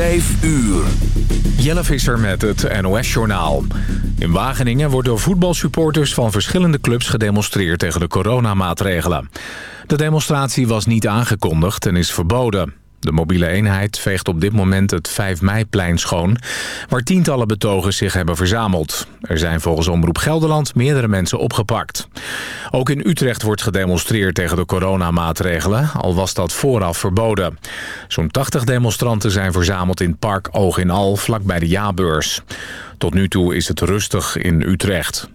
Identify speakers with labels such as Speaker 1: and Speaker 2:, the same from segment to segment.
Speaker 1: Vijf uur. Jelle Visser met het NOS-journaal. In Wageningen wordt door voetbalsupporters van verschillende clubs gedemonstreerd tegen de coronamaatregelen. De demonstratie was niet aangekondigd en is verboden. De mobiele eenheid veegt op dit moment het 5 meiplein schoon... waar tientallen betogers zich hebben verzameld. Er zijn volgens Omroep Gelderland meerdere mensen opgepakt. Ook in Utrecht wordt gedemonstreerd tegen de coronamaatregelen... al was dat vooraf verboden. Zo'n 80 demonstranten zijn verzameld in Park Oog in Al... vlakbij de Jaarbeurs. Tot nu toe is het rustig in Utrecht.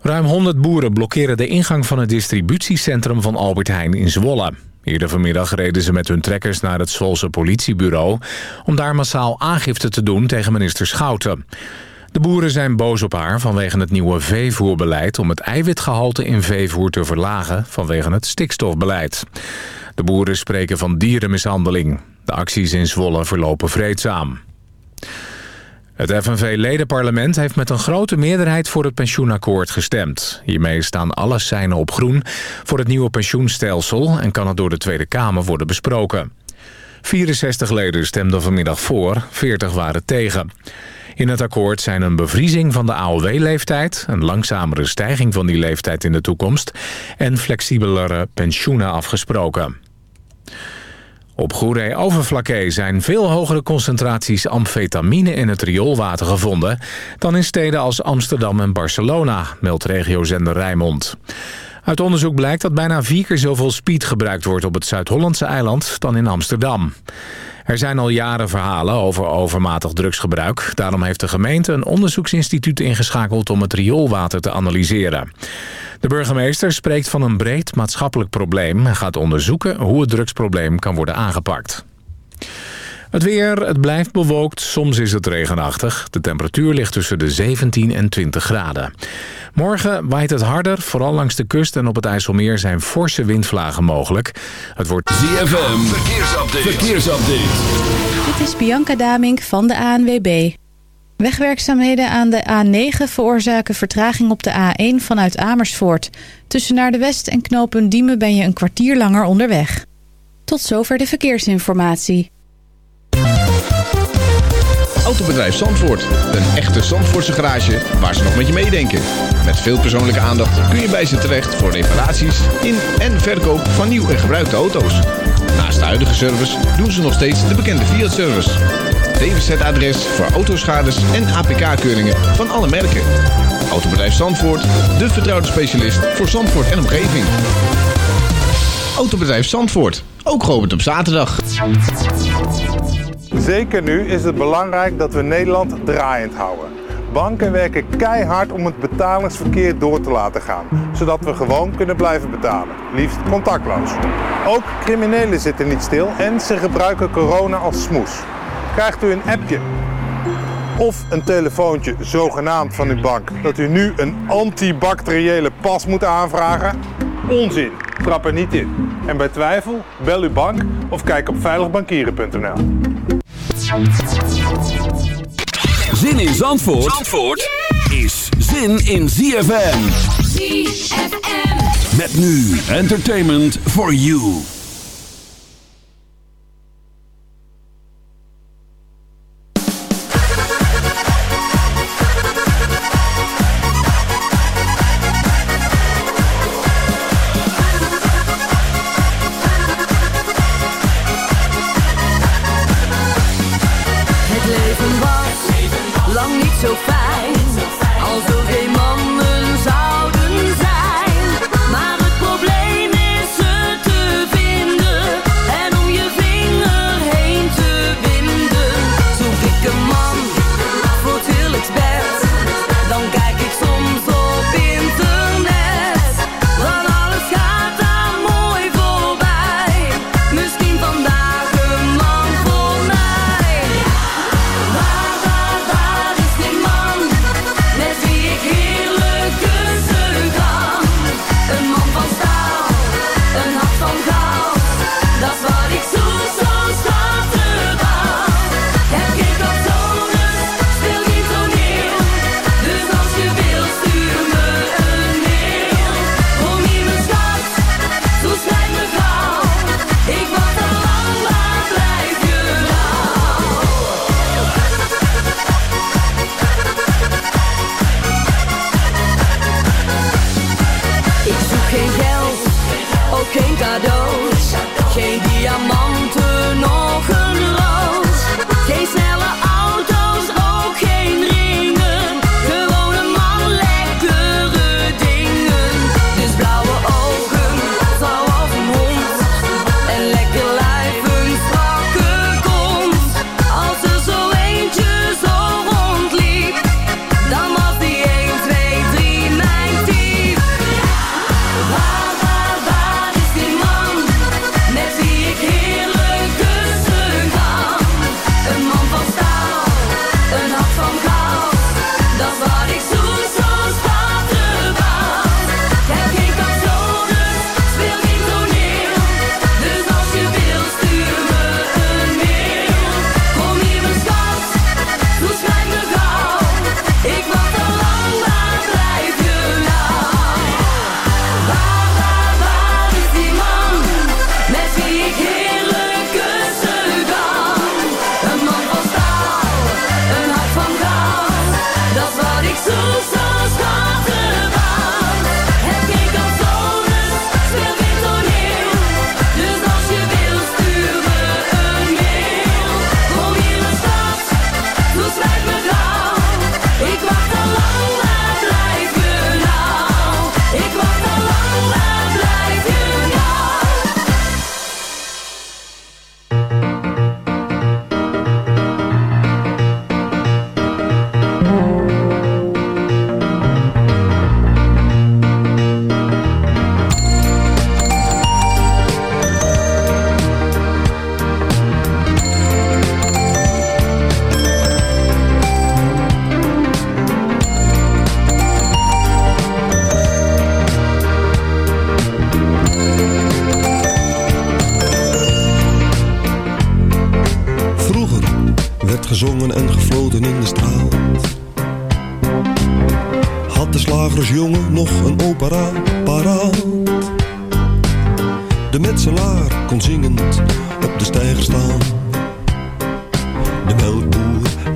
Speaker 1: Ruim 100 boeren blokkeren de ingang van het distributiecentrum van Albert Heijn in Zwolle. Eerder vanmiddag reden ze met hun trekkers naar het Zwolse politiebureau... om daar massaal aangifte te doen tegen minister Schouten. De boeren zijn boos op haar vanwege het nieuwe veevoerbeleid... om het eiwitgehalte in veevoer te verlagen vanwege het stikstofbeleid. De boeren spreken van dierenmishandeling. De acties in Zwolle verlopen vreedzaam. Het FNV-ledenparlement heeft met een grote meerderheid voor het pensioenakkoord gestemd. Hiermee staan alle seinen op groen voor het nieuwe pensioenstelsel... en kan het door de Tweede Kamer worden besproken. 64 leden stemden vanmiddag voor, 40 waren tegen. In het akkoord zijn een bevriezing van de AOW-leeftijd... een langzamere stijging van die leeftijd in de toekomst... en flexibelere pensioenen afgesproken. Op Goeree-Overflakkee zijn veel hogere concentraties amfetamine in het rioolwater gevonden... dan in steden als Amsterdam en Barcelona, meldt regiozender Rijnmond. Uit onderzoek blijkt dat bijna vier keer zoveel speed gebruikt wordt op het Zuid-Hollandse eiland dan in Amsterdam. Er zijn al jaren verhalen over overmatig drugsgebruik. Daarom heeft de gemeente een onderzoeksinstituut ingeschakeld om het rioolwater te analyseren. De burgemeester spreekt van een breed maatschappelijk probleem... en gaat onderzoeken hoe het drugsprobleem kan worden aangepakt. Het weer, het blijft bewolkt, soms is het regenachtig. De temperatuur ligt tussen de 17 en 20 graden. Morgen waait het harder, vooral langs de kust en op het IJsselmeer zijn forse windvlagen mogelijk. Het wordt
Speaker 2: ZFM, verkeersupdate. verkeersupdate.
Speaker 3: Dit is Bianca Damink van de ANWB. Wegwerkzaamheden aan de A9 veroorzaken vertraging op de A1 vanuit Amersfoort. Tussen naar de West en knooppunt Diemen ben je een kwartier langer onderweg. Tot zover de verkeersinformatie.
Speaker 4: Autobedrijf Zandvoort. Een echte Zandvoortse garage waar ze nog met je meedenken. Met veel persoonlijke aandacht kun je bij ze terecht voor reparaties in en verkoop van nieuw en gebruikte auto's. Naast de huidige service doen ze nog steeds de bekende Fiat-service. DWZ-adres voor autoschades en APK-keuringen van alle merken. Autobedrijf Zandvoort, de vertrouwde specialist voor Zandvoort en omgeving. Autobedrijf Zandvoort, ook geopend op zaterdag.
Speaker 5: Zeker nu is het belangrijk dat we Nederland draaiend houden. Banken werken keihard om het betalingsverkeer door te laten gaan, zodat we gewoon kunnen blijven betalen, liefst contactloos. Ook criminelen zitten niet stil en ze gebruiken corona als smoes. Krijgt u een appje of een telefoontje zogenaamd van uw bank dat u nu een antibacteriële pas moet aanvragen? Onzin, trap er niet in. En bij twijfel, bel uw bank of kijk op veiligbankieren.nl.
Speaker 2: Zin in Zandvoort, Zandvoort is zin in ZFM. ZFM. Met nu entertainment for you.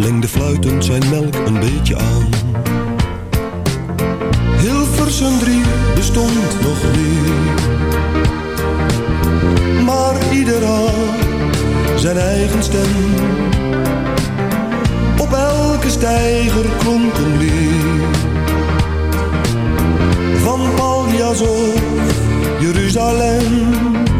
Speaker 6: Lengde fluitend zijn melk een beetje aan. Hilversum 3 bestond nog niet. Maar ieder had zijn eigen stem. Op elke steiger klonk een lied. Van Paljas of Jeruzalem.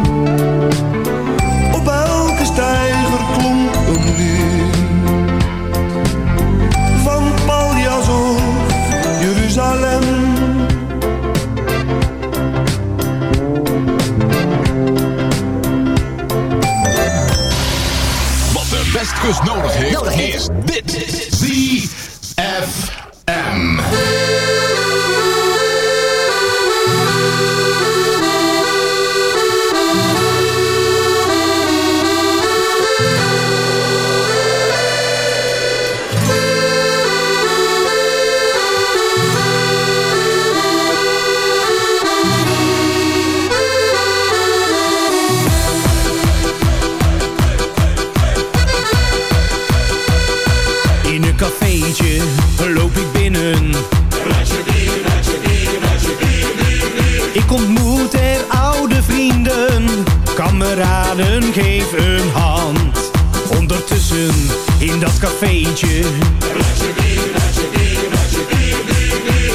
Speaker 2: de Westkust nodig heeft, is
Speaker 7: een hand. Ondertussen in dat cafeetje.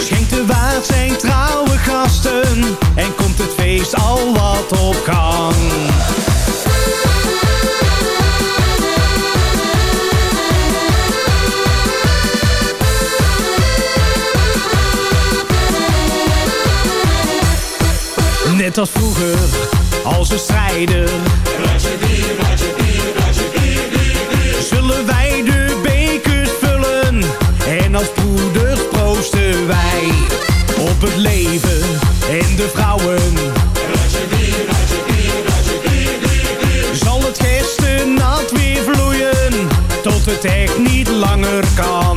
Speaker 7: Schenkt de waard zijn trouwe gasten. En komt het feest al wat op gang. Net als vroeger, als we strijden. Zullen wij de bekers vullen en als broeders proosten wij op het leven en de vrouwen. Zal het gerstenat weer vloeien tot het echt niet langer kan.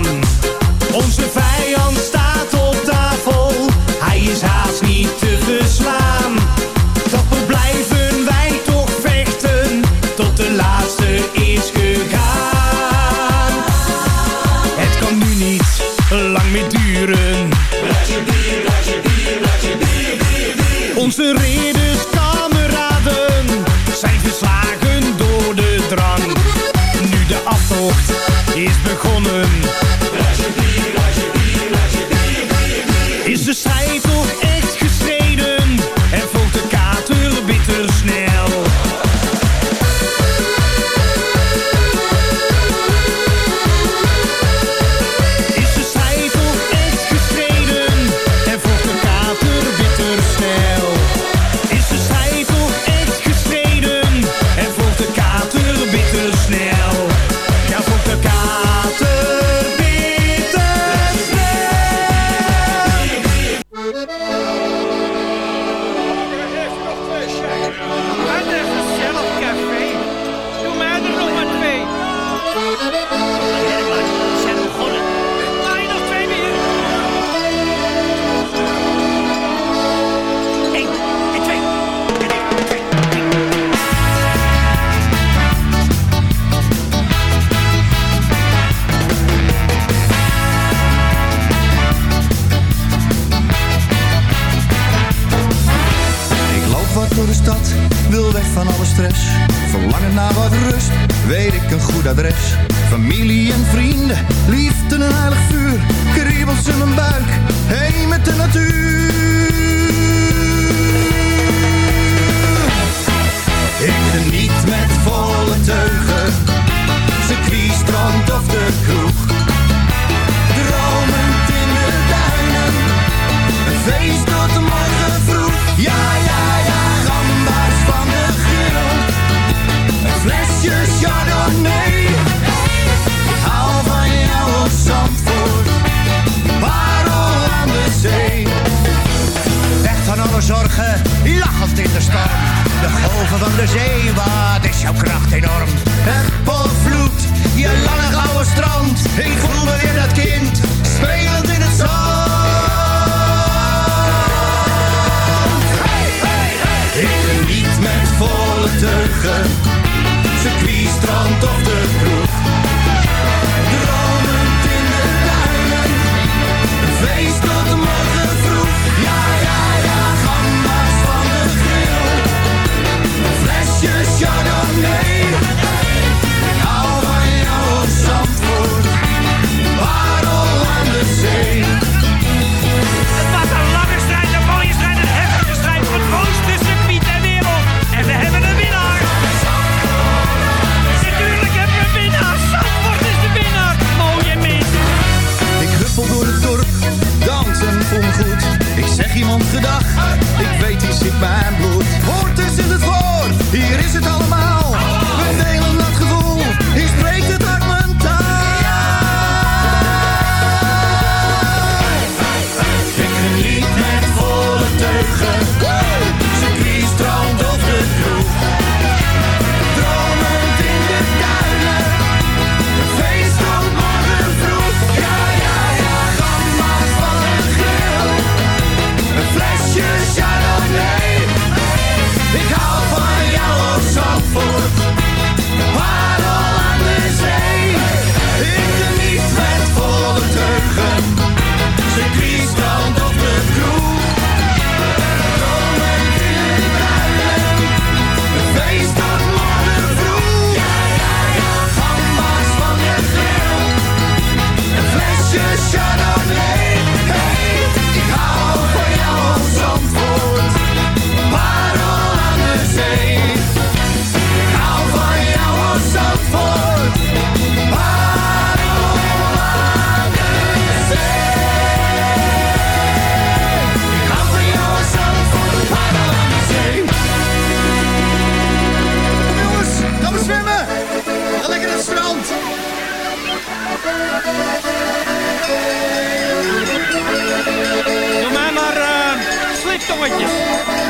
Speaker 8: jongetjes.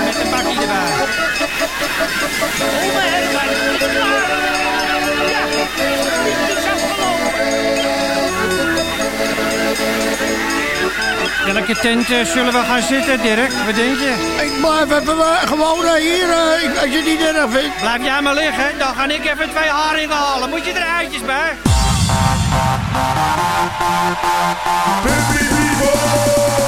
Speaker 8: Met een
Speaker 9: bakkie erbij. Is. Ja, is. Welke tent eh, zullen we gaan zitten, Dirk? Wat denk je?
Speaker 10: Ik blijf even eh, gewoon eh, hier, als je het niet erg vindt.
Speaker 9: Blijf jij maar liggen, dan ga ik even twee haringen halen. Moet je er eitjes bij?
Speaker 11: Baby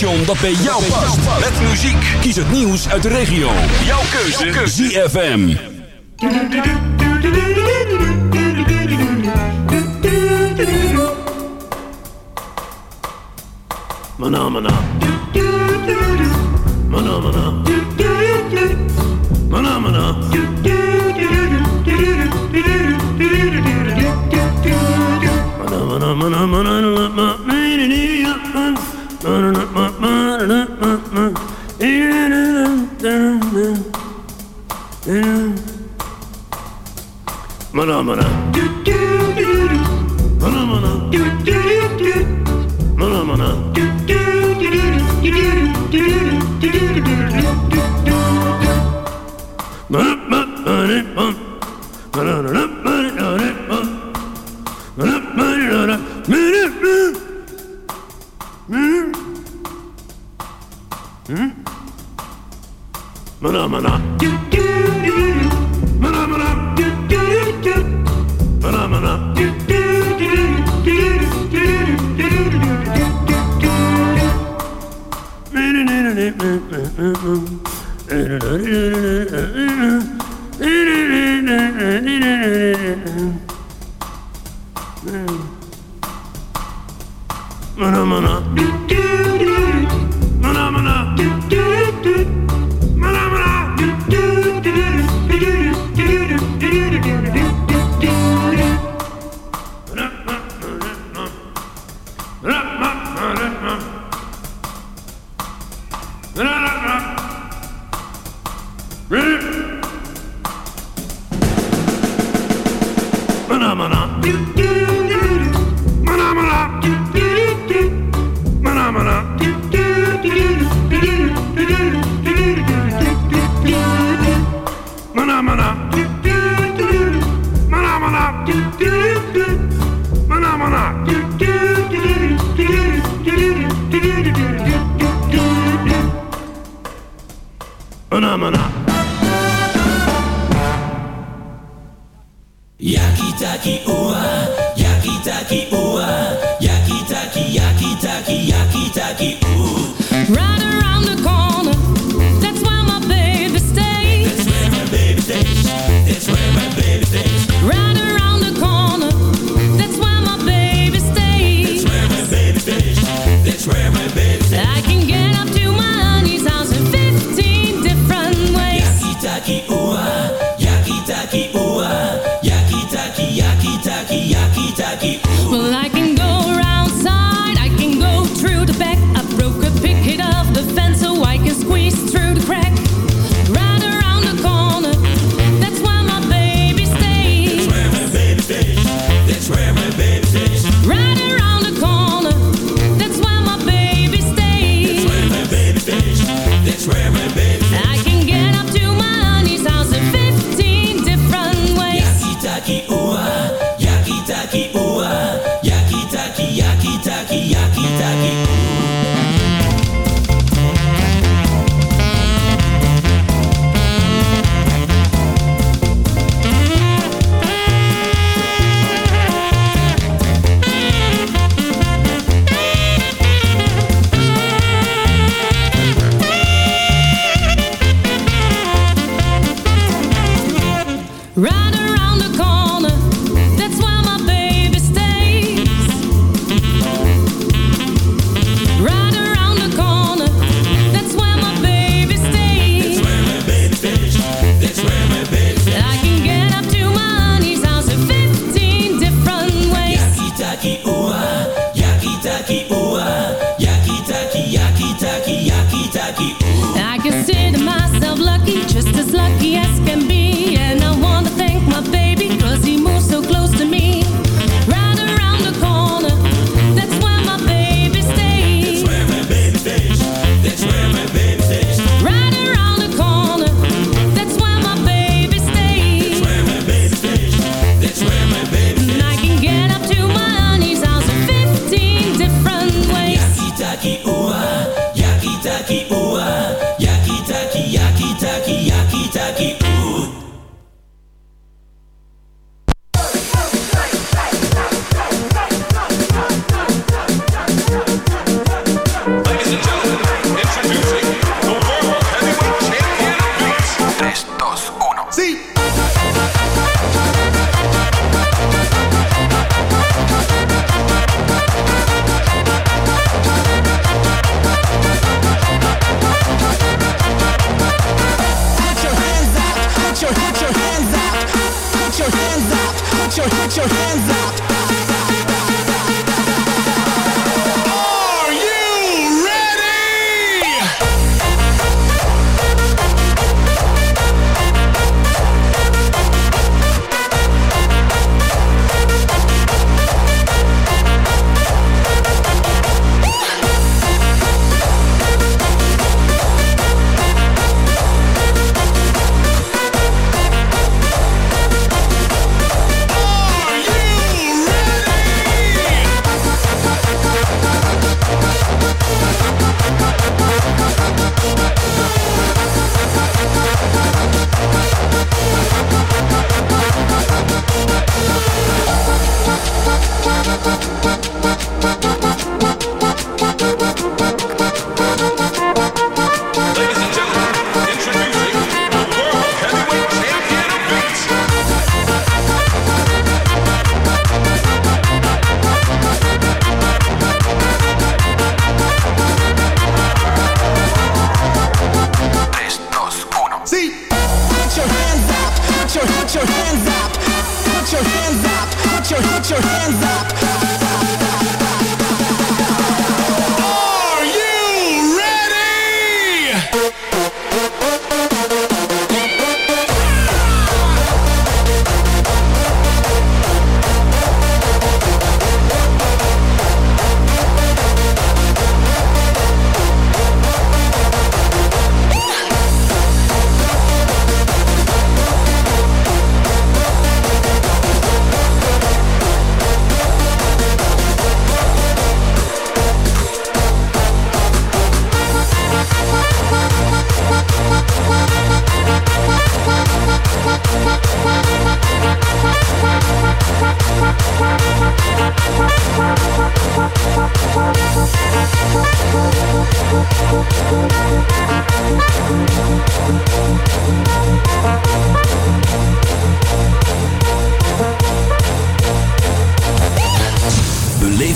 Speaker 11: dat bij jou past. Met muziek. Kies het nieuws uit de regio. Jouw keuze. ZFM.
Speaker 12: Mana, mana. Mana, mana. Mana, mana. Mana, mana, mana, mana,
Speaker 13: Mına mına. Mına mına. Mına mına. Mına mına.
Speaker 14: Mm-hmm.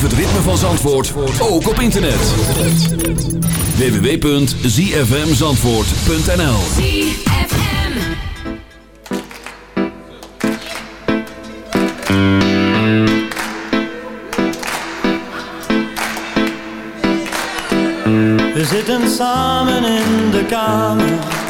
Speaker 14: het ritme van Zandvoort ook op internet. www.zfmzandvoort.nl
Speaker 15: We zitten samen in de kamer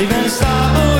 Speaker 15: Ik
Speaker 16: ben oh,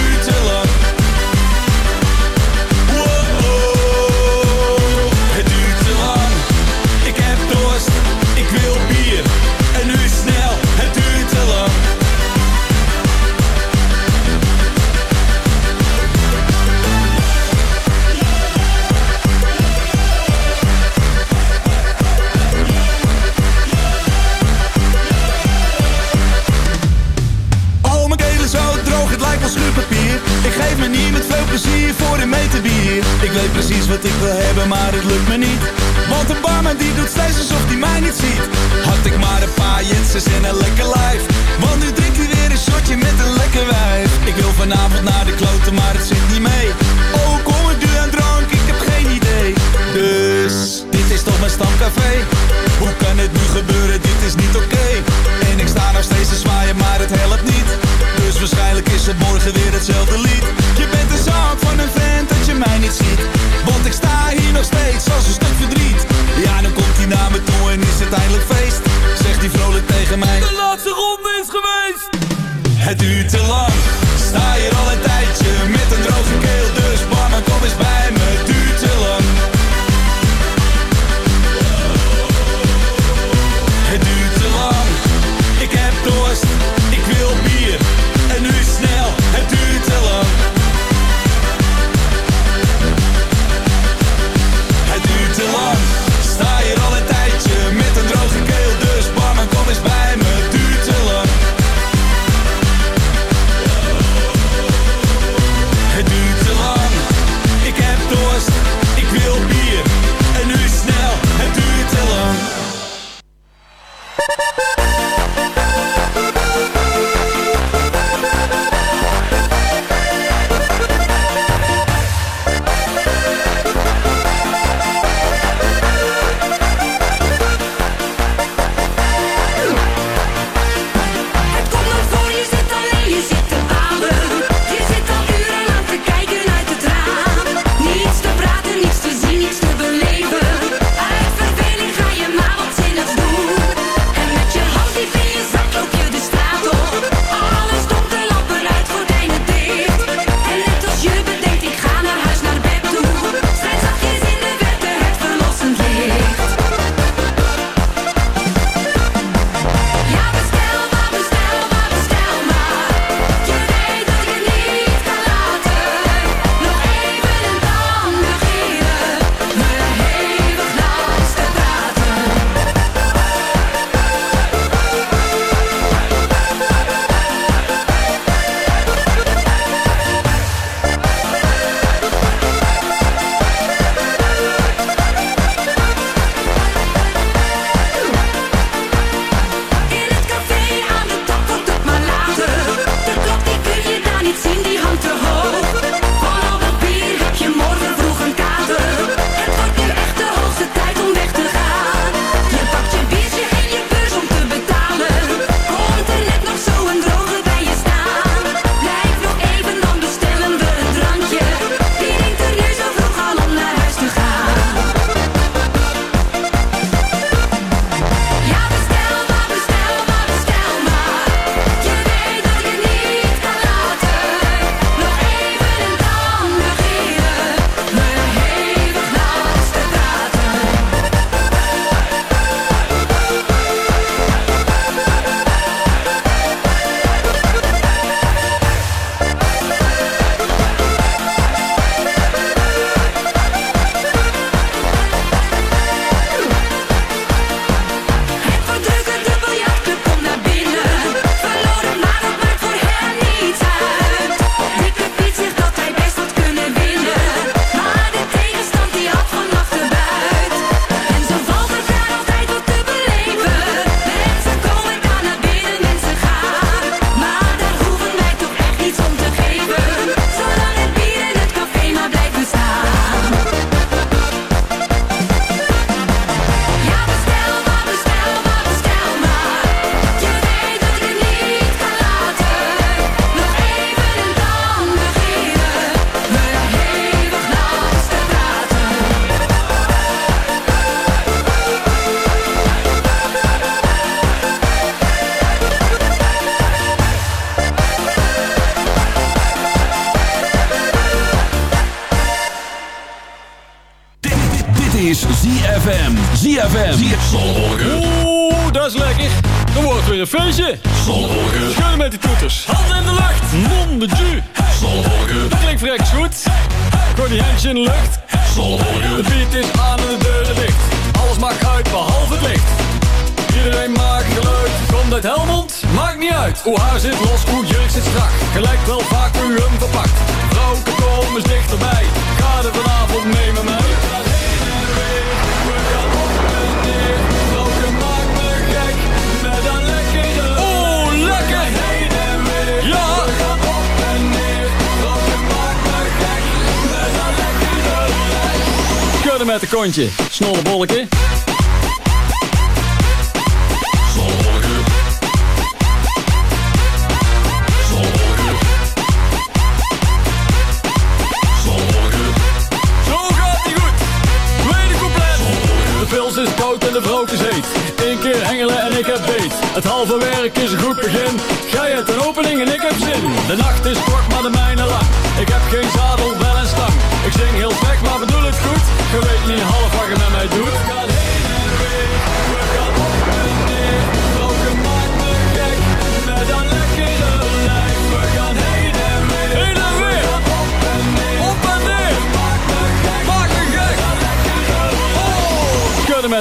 Speaker 17: Ze in een lekker life. Want nu drinkt hij weer een shotje met een lekker wijf. Ik wil vanavond naar de kloten, maar het zit
Speaker 18: Snolle bolken. Zo gaat hij goed. Weddengoed plan. De films is koud en de vrouwen is heet. Eén keer hengelen en ik heb beet. Het halve werk is een goed begin. Ga je het een opening en ik heb zin. De nacht is.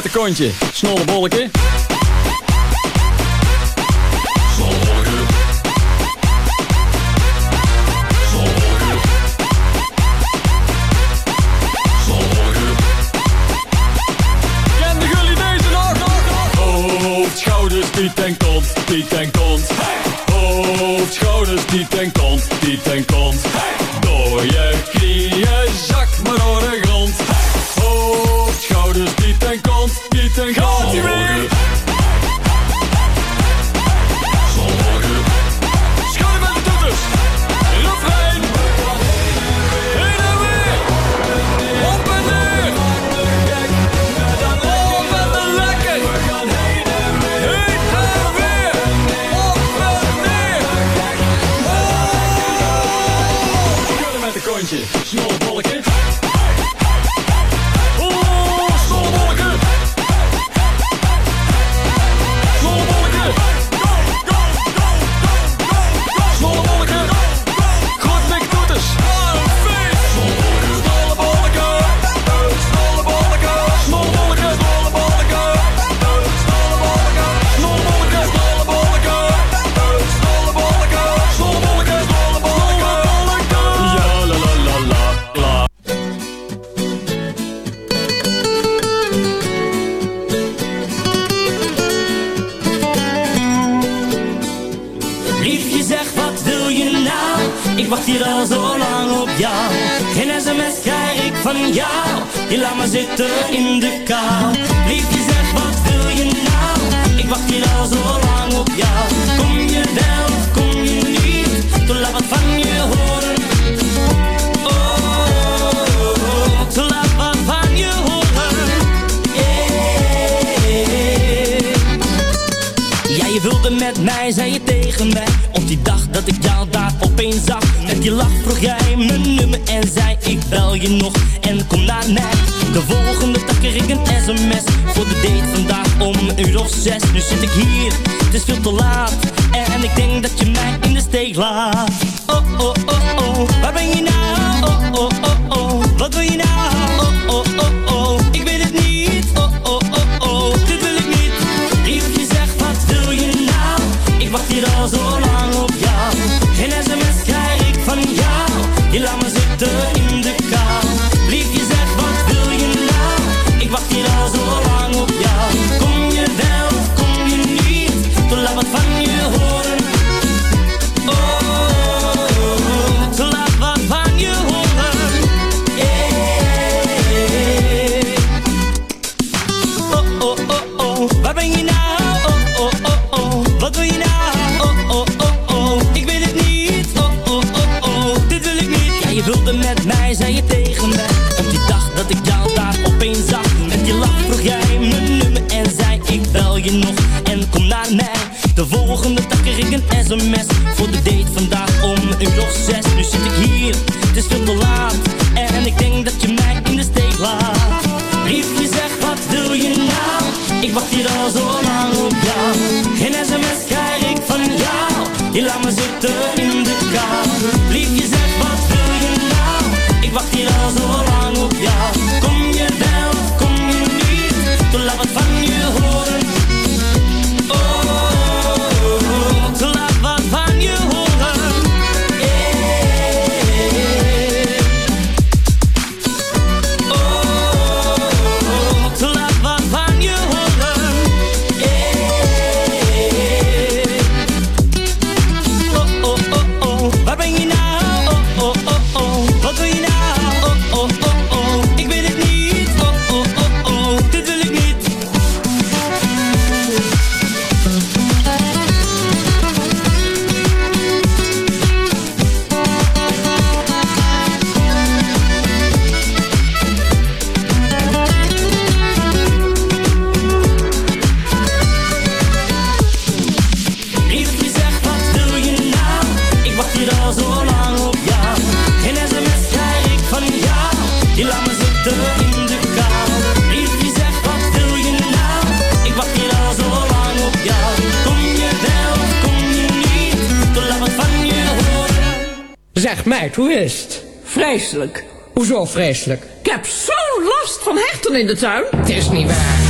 Speaker 18: Met kontje, snolle bolke. Zorgen. Zorgen. Zorgen. En de gulle bezigheid. Hoofdschouders die ten kont, die ten kont.
Speaker 12: Hoofdschouders die ten kont, die ten kont. Door je krieten. je en kom naar mij. De volgende dag kreeg ik een sms voor de date vandaag om een uur of zes. Nu zit ik hier, het is veel te laat en ik denk dat je mij in de steek laat.
Speaker 19: Oh, oh, oh, oh.
Speaker 12: yeah. vreselijk. Hoezo vreselijk? Ik heb zo'n last van herten in de tuin. Het is niet waar.